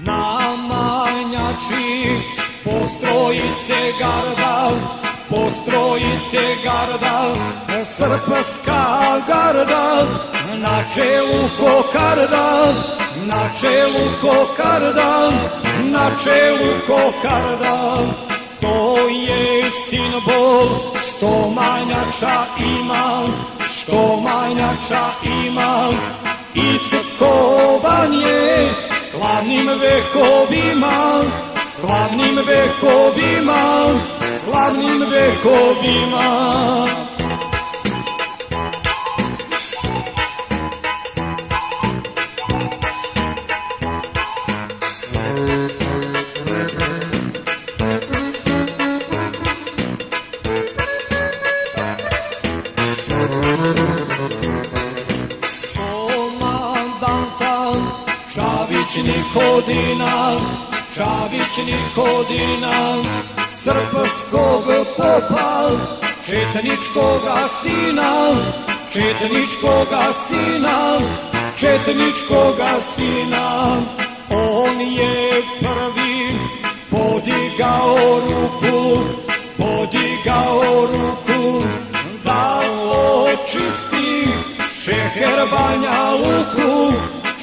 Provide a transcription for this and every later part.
Na manjači postroji se garda, postroji se garda, srpska garda, na čelu kokarda, na čelu kokarda, na čelu kokarda. To je simbol što manjača ima, što manjača ima, iskovan je slavnim vekovima, slavnim vekovima, slavnim vekovima. Čavić Nikodina, Čavić Nikodina, srpskog popa, četničkoga sina, četničkoga sina, četničkoga sina. On je prvi podigao ruku, podigao ruku, da očisti Šeher Banja Luku,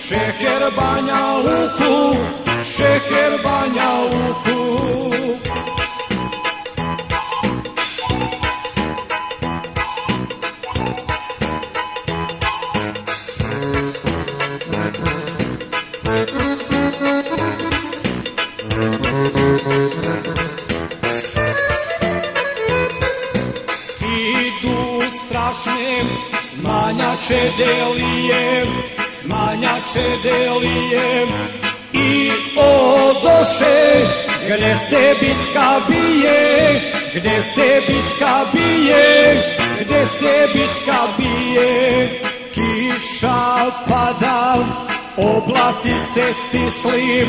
Šeher Banja Luku, Šeher Banja Luku. Idu strašne smanjače delije, smanjače delije i odoše gde se bitka bije, gde se bitka bije, gde se bitka bije. Kiša pada, oblaci se stisli,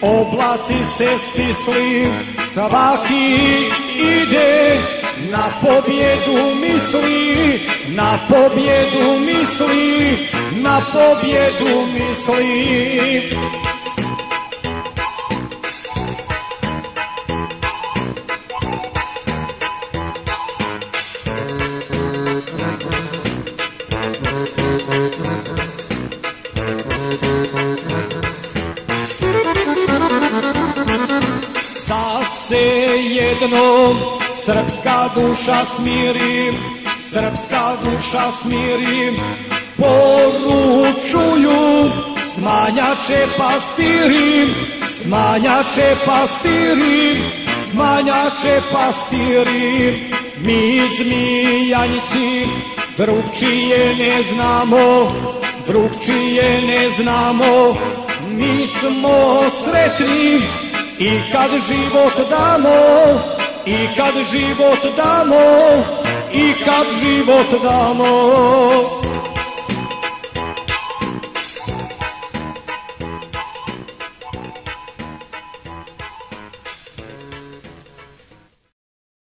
oblaci se stisli, svaki ide na pobjedu misli, na pobjedu misli, na pobjedu misli. Da se jednom srpska duša smiri, srpska duša smiri, poručuju smanjače pastiri, smanjače pastiri, smanjače pastiri. Mi zmijanjci drugčije ne znamo, drugčije ne znamo, mi smo sretni i kad život damo, i kad život damo, i kad život damo